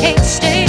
can't stay.